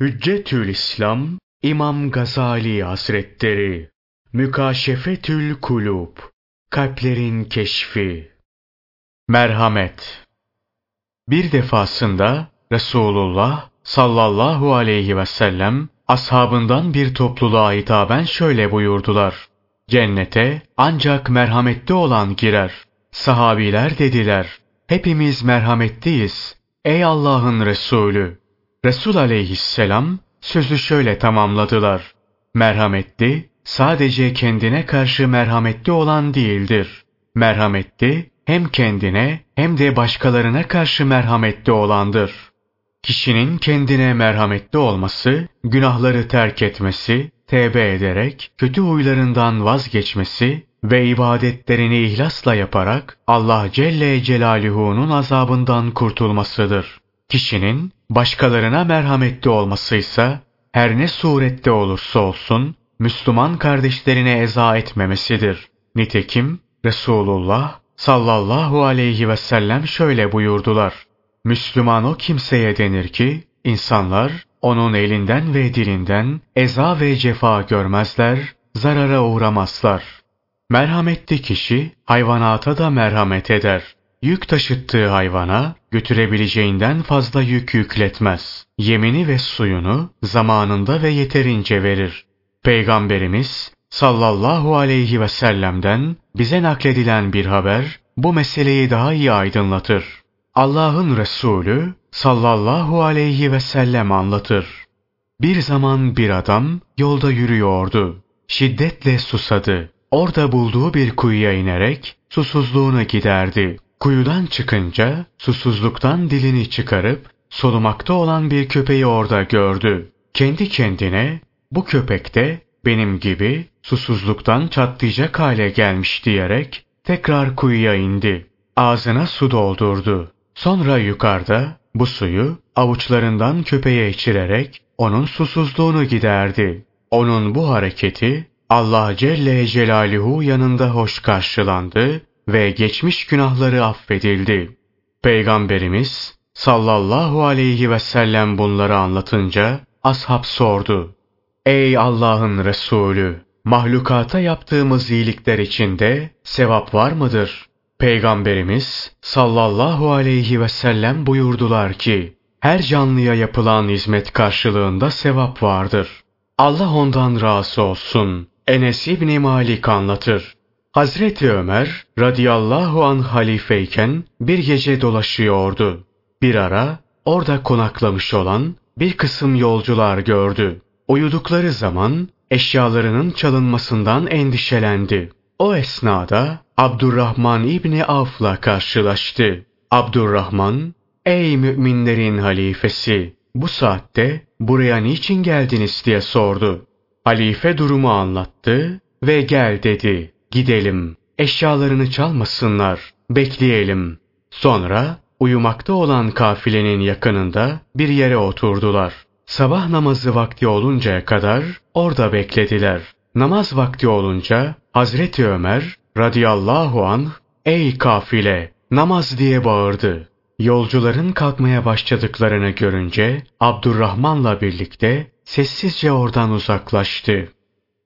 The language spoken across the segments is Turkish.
Hüccetül İslam İmam Gazali Hazretleri Mükaşefetül Kulub Kalplerin Keşfi Merhamet Bir defasında Resulullah sallallahu aleyhi ve sellem ashabından bir topluluğa hitaben şöyle buyurdular. Cennete ancak merhametli olan girer. Sahabiler dediler. Hepimiz merhametliyiz. Ey Allah'ın Resulü! Resul aleyhisselam sözü şöyle tamamladılar. Merhametli, sadece kendine karşı merhametli olan değildir. Merhametli, hem kendine hem de başkalarına karşı merhametli olandır. Kişinin kendine merhametli olması, günahları terk etmesi, tevbe ederek kötü huylarından vazgeçmesi ve ibadetlerini ihlasla yaparak Allah Celle Celaluhu'nun azabından kurtulmasıdır. Kişinin başkalarına merhametli olmasıysa her ne surette olursa olsun Müslüman kardeşlerine eza etmemesidir. Nitekim Resulullah sallallahu aleyhi ve sellem şöyle buyurdular. Müslüman o kimseye denir ki insanlar onun elinden ve dilinden eza ve cefa görmezler, zarara uğramazlar. Merhametli kişi hayvanata da merhamet eder. Yük taşıttığı hayvana götürebileceğinden fazla yük yükletmez. Yemini ve suyunu zamanında ve yeterince verir. Peygamberimiz sallallahu aleyhi ve sellem'den bize nakledilen bir haber bu meseleyi daha iyi aydınlatır. Allah'ın Resulü sallallahu aleyhi ve sellem anlatır. Bir zaman bir adam yolda yürüyordu. Şiddetle susadı. Orada bulduğu bir kuyuya inerek susuzluğunu giderdi. Kuyudan çıkınca susuzluktan dilini çıkarıp solumakta olan bir köpeği orada gördü. Kendi kendine bu köpek de benim gibi susuzluktan çatlayacak hale gelmiş diyerek tekrar kuyuya indi. Ağzına su doldurdu. Sonra yukarıda bu suyu avuçlarından köpeğe içirerek onun susuzluğunu giderdi. Onun bu hareketi Allah Celle Celaluhu yanında hoş karşılandı ve geçmiş günahları affedildi. Peygamberimiz sallallahu aleyhi ve sellem bunları anlatınca ashab sordu. Ey Allah'ın Resulü! Mahlukata yaptığımız iyilikler içinde sevap var mıdır? Peygamberimiz sallallahu aleyhi ve sellem buyurdular ki, her canlıya yapılan hizmet karşılığında sevap vardır. Allah ondan razı olsun. Enes İbni Malik anlatır. Hazreti Ömer radıyallahu an halifeyken bir gece dolaşıyordu. Bir ara orada konaklamış olan bir kısım yolcular gördü. Uyudukları zaman eşyalarının çalınmasından endişelendi. O esnada Abdurrahman İbni Avf'la karşılaştı. Abdurrahman, ''Ey müminlerin halifesi, bu saatte buraya niçin geldiniz?'' diye sordu. Halife durumu anlattı ve gel dedi. Gidelim, eşyalarını çalmasınlar, bekleyelim. Sonra uyumakta olan kafilenin yakınında bir yere oturdular. Sabah namazı vakti oluncaya kadar orada beklediler. Namaz vakti olunca Hazreti Ömer radıyallahu anh ''Ey kafile namaz!'' diye bağırdı. Yolcuların kalkmaya başladıklarını görünce Abdurrahman'la birlikte sessizce oradan uzaklaştı.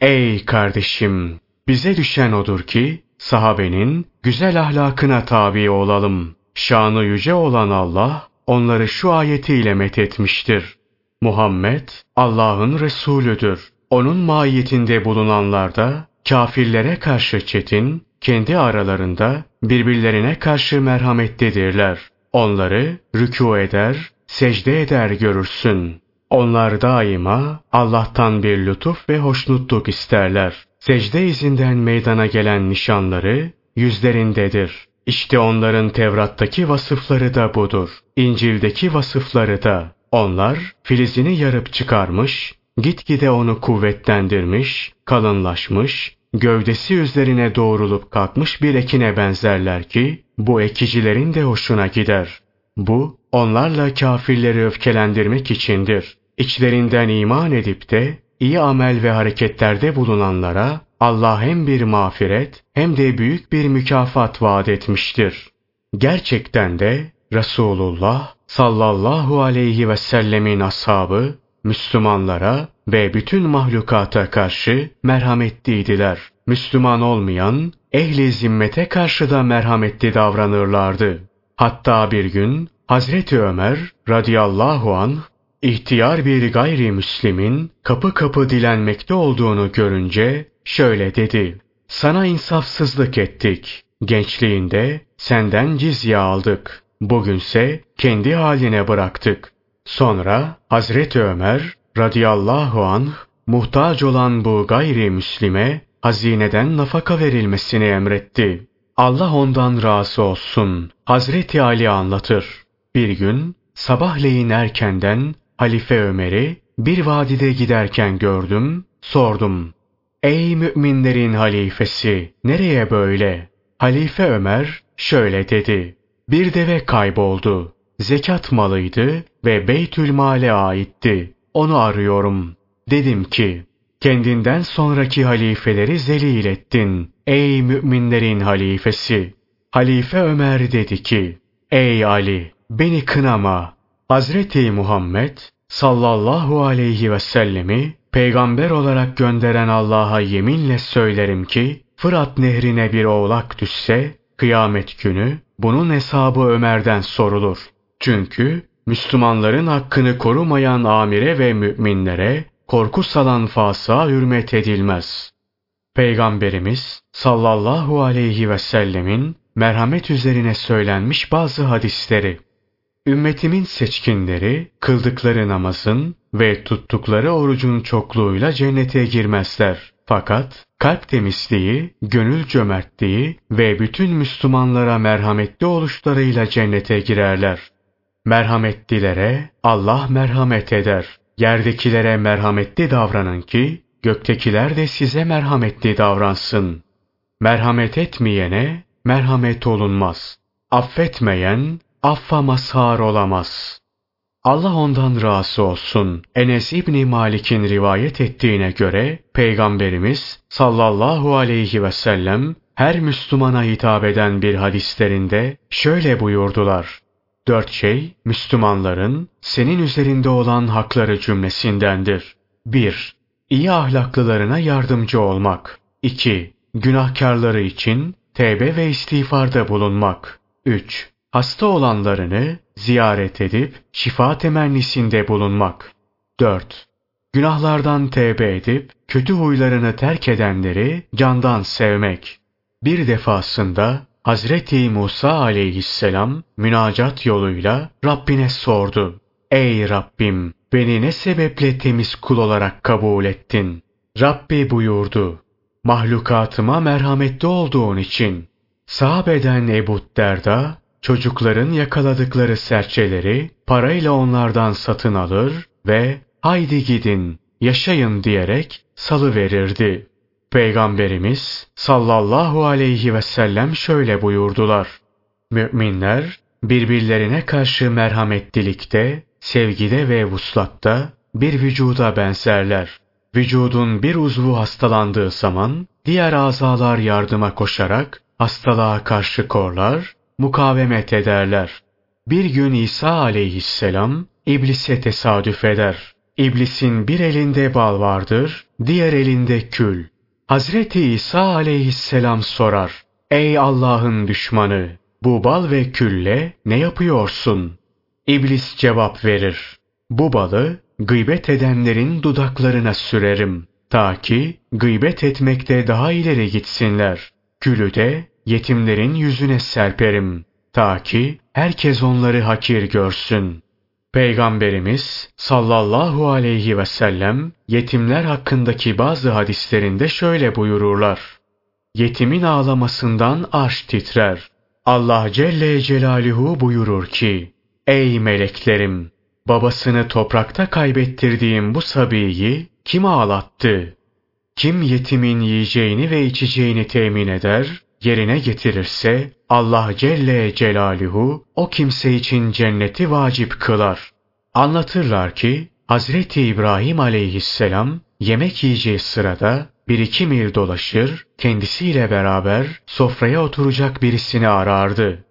Ey kardeşim! Bize düşen odur ki sahabenin güzel ahlakına tabi olalım. Şanı yüce olan Allah onları şu ayetiyle methetmiştir. Muhammed Allah'ın Resulüdür. Onun mahiyetinde bulunanlar da kafirlere karşı çetin, kendi aralarında birbirlerine karşı merhametlidirler. Onları rükû eder, secde eder görürsün. Onlar daima Allah'tan bir lütuf ve hoşnutluk isterler. Secde izinden meydana gelen nişanları yüzlerindedir. İşte onların Tevrat'taki vasıfları da budur. İncil'deki vasıfları da. Onlar filizini yarıp çıkarmış, gitgide onu kuvvetlendirmiş, kalınlaşmış, gövdesi üzerine doğrulup kalkmış bir ekine benzerler ki, bu ekicilerin de hoşuna gider. Bu, onlarla kafirleri öfkelendirmek içindir. İçlerinden iman edip de iyi amel ve hareketlerde bulunanlara Allah hem bir mağfiret hem de büyük bir mükafat vaat etmiştir. Gerçekten de Resulullah sallallahu aleyhi ve sellemin ashabı Müslümanlara ve bütün mahlukata karşı merhametliydiler. Müslüman olmayan ehli zimmete karşı da merhametli davranırlardı. Hatta bir gün Hazreti Ömer radıyallahu an ihtiyar bir gayrimüslimin kapı kapı dilenmekte olduğunu görünce şöyle dedi. Sana insafsızlık ettik. Gençliğinde senden cizye aldık. Bugünse kendi haline bıraktık. Sonra Hazreti Ömer radıyallahu anh muhtaç olan bu gayrimüslime hazineden nafaka verilmesini emretti. Allah ondan razı olsun. Hazreti Ali anlatır. Bir gün sabahleyin erkenden Halife Ömer'i bir vadide giderken gördüm, sordum. Ey müminlerin halifesi, nereye böyle? Halife Ömer şöyle dedi. Bir deve kayboldu. Zekat malıydı ve Beytül Mal'e aitti. Onu arıyorum. Dedim ki, kendinden sonraki halifeleri zelil ettin. Ey müminlerin halifesi! Halife Ömer dedi ki, Ey Ali! Beni kınama! Hazreti Muhammed sallallahu aleyhi ve sellemi peygamber olarak gönderen Allah'a yeminle söylerim ki, Fırat nehrine bir oğlak düşse, kıyamet günü bunun hesabı Ömer'den sorulur. Çünkü Müslümanların hakkını korumayan amire ve müminlere korku salan fasığa hürmet edilmez. Peygamberimiz sallallahu aleyhi ve sellemin merhamet üzerine söylenmiş bazı hadisleri. Ümmetimin seçkinleri kıldıkları namazın ve tuttukları orucun çokluğuyla cennete girmezler. Fakat kalp temizliği, gönül cömertliği ve bütün Müslümanlara merhametli oluşlarıyla cennete girerler. Merhametlilere Allah merhamet eder. Yerdekilere merhametli davranın ki göktekiler de size merhametli davransın. Merhamet etmeyene merhamet olunmaz. Affetmeyen affa mazhar olamaz. Allah ondan razı olsun. Enes İbni Malik'in rivayet ettiğine göre Peygamberimiz sallallahu aleyhi ve sellem her Müslümana hitap eden bir hadislerinde şöyle buyurdular. Dört şey Müslümanların senin üzerinde olan hakları cümlesindendir. 1. İyi ahlaklılarına yardımcı olmak. 2. Günahkarları için tevbe ve istiğfarda bulunmak. 3. Hasta olanlarını ziyaret edip şifa temennisinde bulunmak. 4. Günahlardan tevbe edip kötü huylarını terk edenleri candan sevmek. Bir defasında Hazreti Musa aleyhisselam münacat yoluyla Rabbine sordu. Ey Rabbim beni ne sebeple temiz kul olarak kabul ettin? Rabbi buyurdu. Mahlukatıma merhametli olduğun için. Sahabeden Ebu Derda çocukların yakaladıkları serçeleri parayla onlardan satın alır ve haydi gidin yaşayın diyerek salı verirdi. Peygamberimiz sallallahu aleyhi ve sellem şöyle buyurdular. Müminler birbirlerine karşı merhametlilikte, sevgide ve vuslatta bir vücuda benzerler. Vücudun bir uzvu hastalandığı zaman diğer azalar yardıma koşarak hastalığa karşı korlar, mukavemet ederler. Bir gün İsa aleyhisselam iblise tesadüf eder. İblisin bir elinde bal vardır, diğer elinde kül. Hazreti İsa aleyhisselam sorar. Ey Allah'ın düşmanı! Bu bal ve külle ne yapıyorsun? İblis cevap verir. Bu balı gıybet edenlerin dudaklarına sürerim. Ta ki gıybet etmekte daha ileri gitsinler. Külü de yetimlerin yüzüne serperim. Ta ki herkes onları hakir görsün. Peygamberimiz sallallahu aleyhi ve sellem yetimler hakkındaki bazı hadislerinde şöyle buyururlar. Yetimin ağlamasından arş titrer. Allah Celle Celaluhu buyurur ki, Ey meleklerim! Babasını toprakta kaybettirdiğim bu sabiyi kim ağlattı? Kim yetimin yiyeceğini ve içeceğini temin eder, yerine getirirse Allah Celle Celaluhu o kimse için cenneti vacip kılar. Anlatırlar ki Hazreti İbrahim aleyhisselam yemek yiyeceği sırada bir iki mil dolaşır, kendisiyle beraber sofraya oturacak birisini arardı.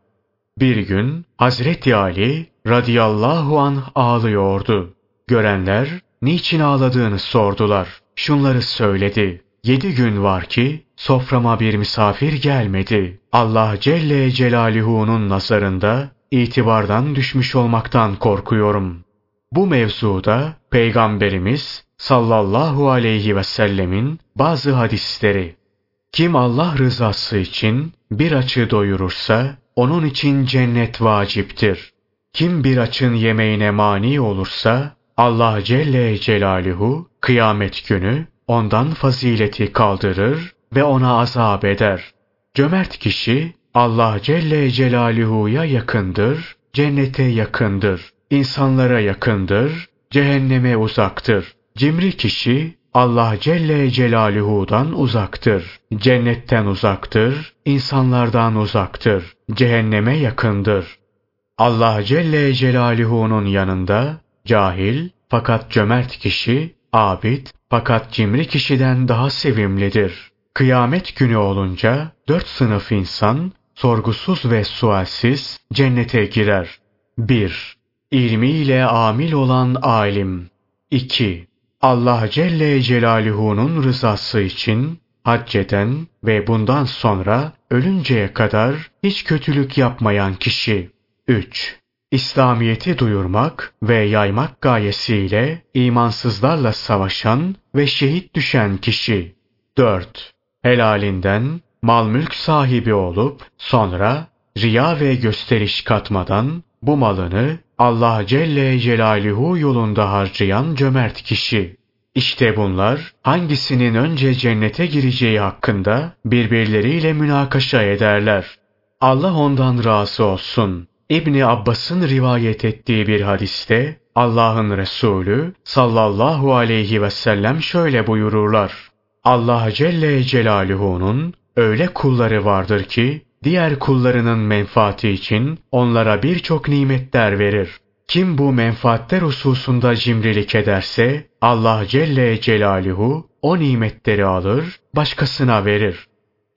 Bir gün Hazreti Ali radıyallahu an ağlıyordu. Görenler niçin ağladığını sordular. Şunları söyledi. Yedi gün var ki soframa bir misafir gelmedi. Allah Celle Celaluhu'nun nazarında itibardan düşmüş olmaktan korkuyorum. Bu mevzuda Peygamberimiz sallallahu aleyhi ve sellemin bazı hadisleri. Kim Allah rızası için bir açı doyurursa onun için cennet vaciptir. Kim bir açın yemeğine mani olursa Allah Celle Celaluhu kıyamet günü ondan fazileti kaldırır ve ona azap eder. Cömert kişi Allah Celle Celaluhu'ya yakındır, cennete yakındır, insanlara yakındır, cehenneme uzaktır. Cimri kişi Allah Celle Celaluhu'dan uzaktır, cennetten uzaktır, insanlardan uzaktır, cehenneme yakındır. Allah Celle Celaluhu'nun yanında cahil fakat cömert kişi, abid fakat cimri kişiden daha sevimlidir. Kıyamet günü olunca dört sınıf insan sorgusuz ve sualsiz cennete girer. 1. İlmiyle amil olan alim. 2. Allah Celle Celaluhu'nun rızası için hac eden ve bundan sonra ölünceye kadar hiç kötülük yapmayan kişi. 3. İslamiyeti duyurmak ve yaymak gayesiyle imansızlarla savaşan ve şehit düşen kişi. 4. Helalinden mal mülk sahibi olup sonra riya ve gösteriş katmadan bu malını Allah Celle Celaluhu yolunda harcayan cömert kişi. İşte bunlar hangisinin önce cennete gireceği hakkında birbirleriyle münakaşa ederler. Allah ondan razı olsun. İbni Abbas'ın rivayet ettiği bir hadiste Allah'ın Resulü sallallahu aleyhi ve sellem şöyle buyururlar. Allah Celle Celaluhu'nun öyle kulları vardır ki diğer kullarının menfaati için onlara birçok nimetler verir. Kim bu menfaatler hususunda cimrilik ederse Allah Celle Celaluhu o nimetleri alır, başkasına verir.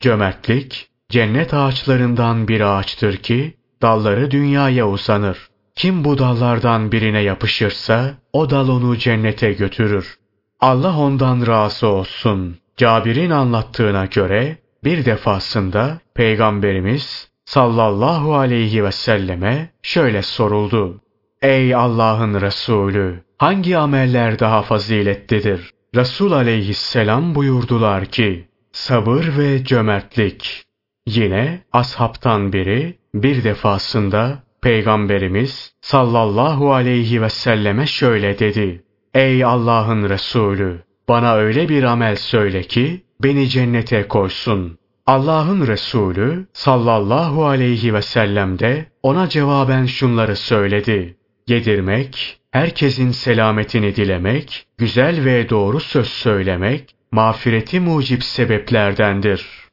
Cömertlik cennet ağaçlarından bir ağaçtır ki dalları dünyaya uzanır. Kim bu dallardan birine yapışırsa o dal onu cennete götürür. Allah ondan razı olsun. Cabir'in anlattığına göre bir defasında Peygamberimiz sallallahu aleyhi ve selleme şöyle soruldu. Ey Allah'ın Resulü! Hangi ameller daha faziletlidir? Resul aleyhisselam buyurdular ki, sabır ve cömertlik. Yine ashabtan biri bir defasında Peygamberimiz sallallahu aleyhi ve selleme şöyle dedi. Ey Allah'ın Resulü! Bana öyle bir amel söyle ki beni cennete koysun. Allah'ın Resulü sallallahu aleyhi ve sellem de ona cevaben şunları söyledi. Yedirmek, herkesin selametini dilemek, güzel ve doğru söz söylemek, mağfireti mucip sebeplerdendir.